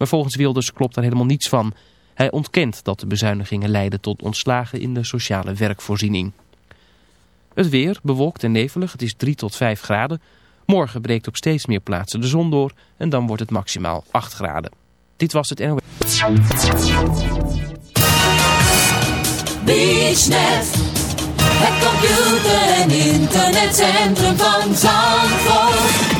Maar volgens Wilders klopt daar helemaal niets van. Hij ontkent dat de bezuinigingen leiden tot ontslagen in de sociale werkvoorziening. Het weer, bewolkt en nevelig, het is 3 tot 5 graden. Morgen breekt op steeds meer plaatsen de zon door en dan wordt het maximaal 8 graden. Dit was het NOS. BeachNet, het computer- en internetcentrum van.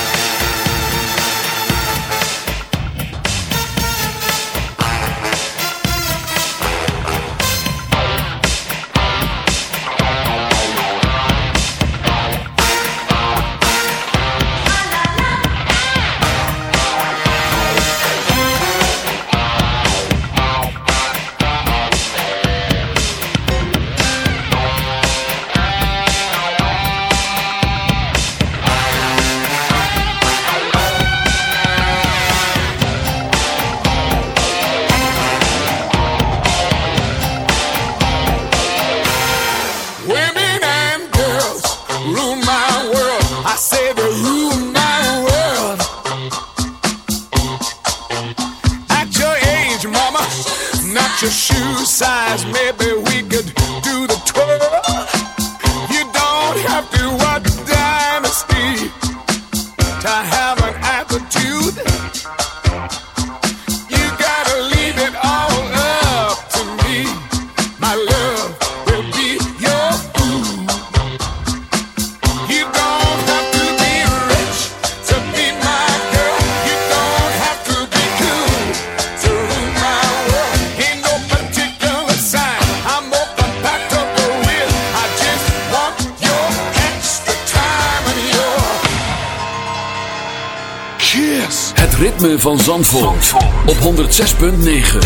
van Zandvoort, Zandvoort. op 106.9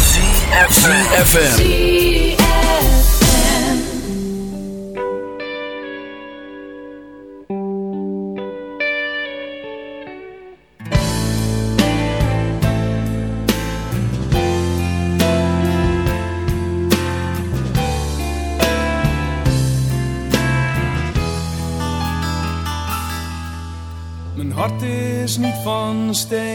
CFFM Mijn hart is niet van steen.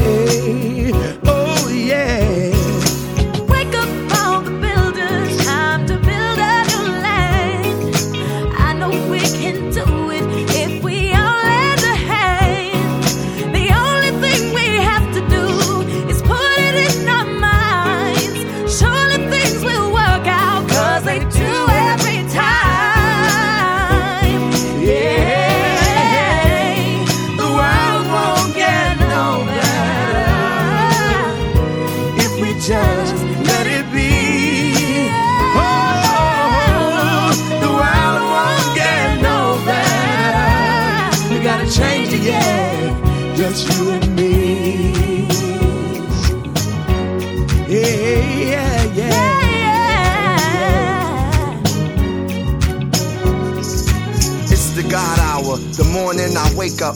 Morning I wake up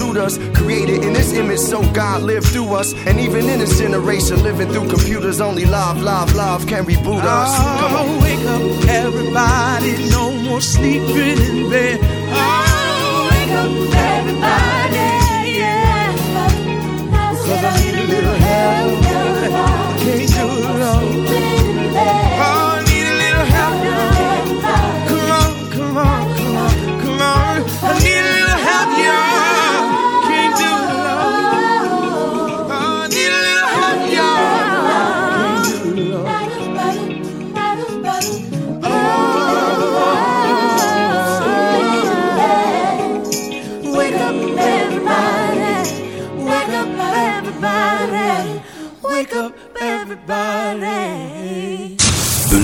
looters. Created in this image, so God lived through us. And even in this generation, living through computers, only love, love, love can reboot us. Come on. Oh, wake up, everybody. No more sleeping in bed. Oh, wake up, everybody. Yeah. Because I need a little help.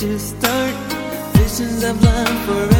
to start. Visions of love forever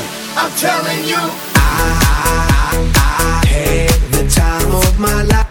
telling you, I, I, I, I had the time of my life.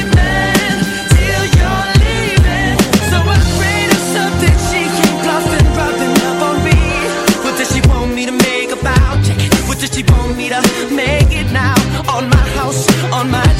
She want me to make it now. On my house, on my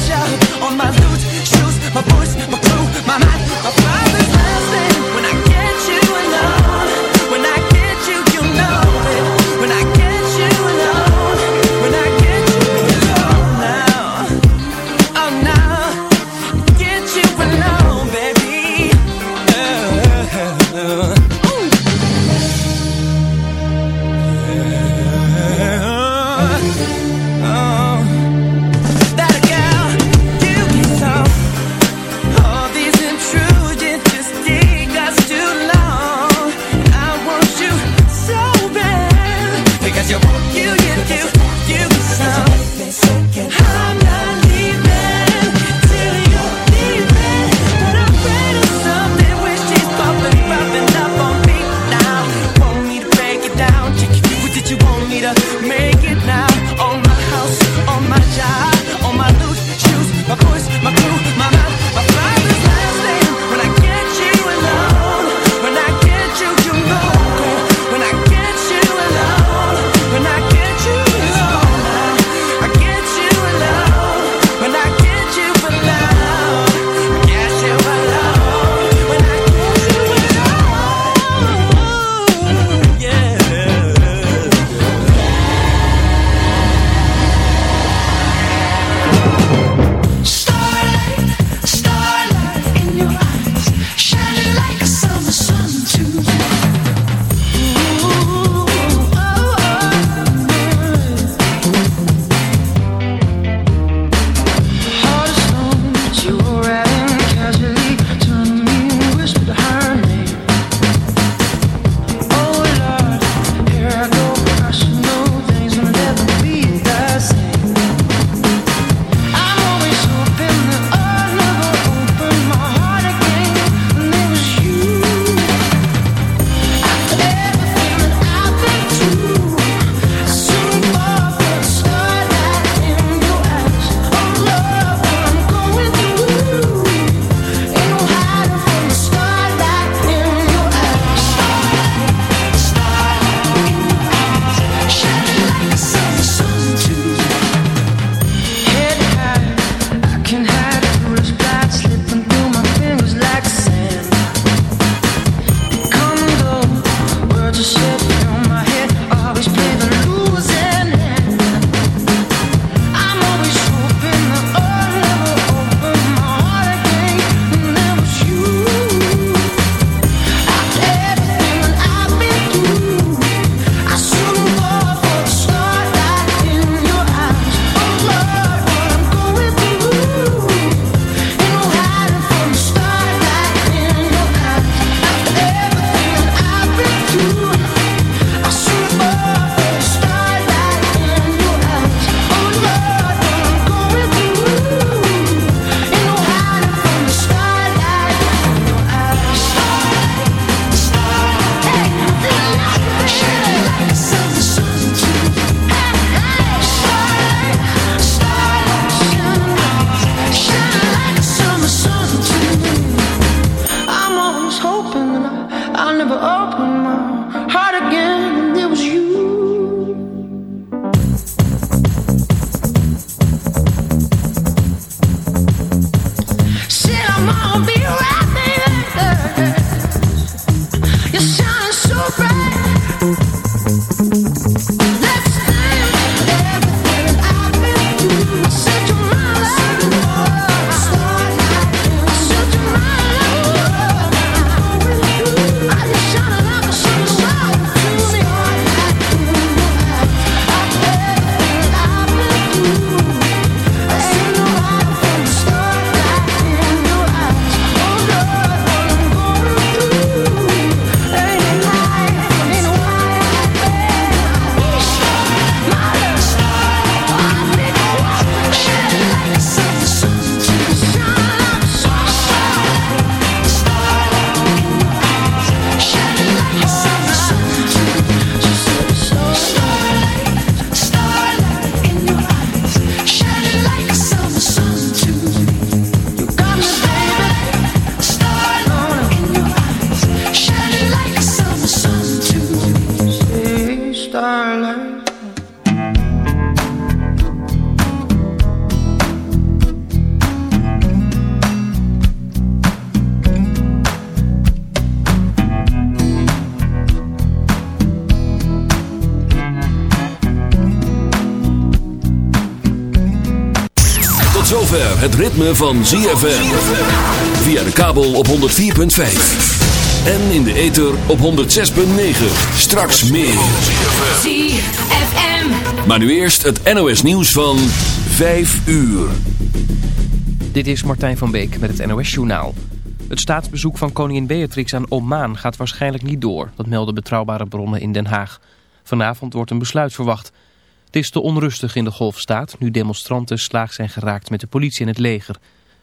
ritme van ZFM. Via de kabel op 104.5. En in de ether op 106.9. Straks meer. ZFM. Maar nu eerst het NOS nieuws van 5 uur. Dit is Martijn van Beek met het NOS Journaal. Het staatsbezoek van koningin Beatrix aan Oman gaat waarschijnlijk niet door. Dat melden betrouwbare bronnen in Den Haag. Vanavond wordt een besluit verwacht. Het is te onrustig in de golfstaat nu demonstranten slaag zijn geraakt met de politie en het leger.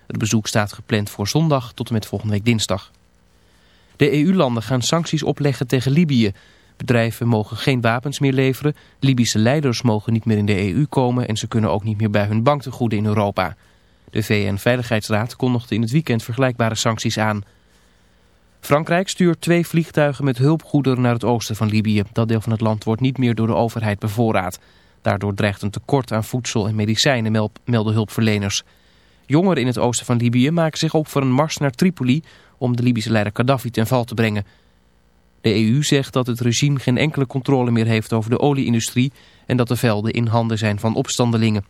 Het bezoek staat gepland voor zondag tot en met volgende week dinsdag. De EU-landen gaan sancties opleggen tegen Libië. Bedrijven mogen geen wapens meer leveren, Libische leiders mogen niet meer in de EU komen en ze kunnen ook niet meer bij hun banktegoeden in Europa. De VN-veiligheidsraad kondigde in het weekend vergelijkbare sancties aan. Frankrijk stuurt twee vliegtuigen met hulpgoederen naar het oosten van Libië. Dat deel van het land wordt niet meer door de overheid bevoorraad. Daardoor dreigt een tekort aan voedsel en medicijnen, mel- melden hulpverleners. Jongeren in het oosten van Libië maken zich op voor een mars naar Tripoli... om de Libische leider Gaddafi ten val te brengen. De EU zegt dat het regime geen enkele controle meer heeft over de olieindustrie... en dat de velden in handen zijn van opstandelingen.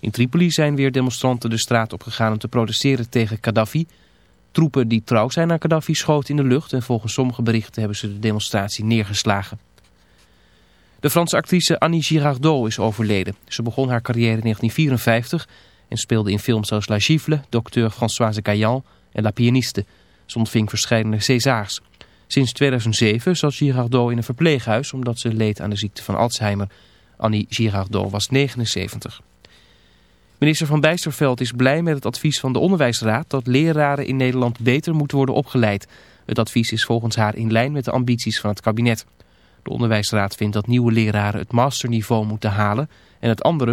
In Tripoli zijn weer demonstranten de straat opgegaan om te protesteren tegen Gaddafi. Troepen die trouw zijn aan Gaddafi schoten in de lucht... en volgens sommige berichten hebben ze de demonstratie neergeslagen. De Franse actrice Annie Girardot is overleden. Ze begon haar carrière in 1954 en speelde in films zoals La Gifle, Docteur Françoise Gaillan en La Pianiste. Ze ontving verschillende Césars. Sinds 2007 zat Girardot in een verpleeghuis omdat ze leed aan de ziekte van Alzheimer. Annie Girardot was 79. Minister Van Bijsterveld is blij met het advies van de Onderwijsraad dat leraren in Nederland beter moeten worden opgeleid. Het advies is volgens haar in lijn met de ambities van het kabinet. De Onderwijsraad vindt dat nieuwe leraren het masterniveau moeten halen en het andere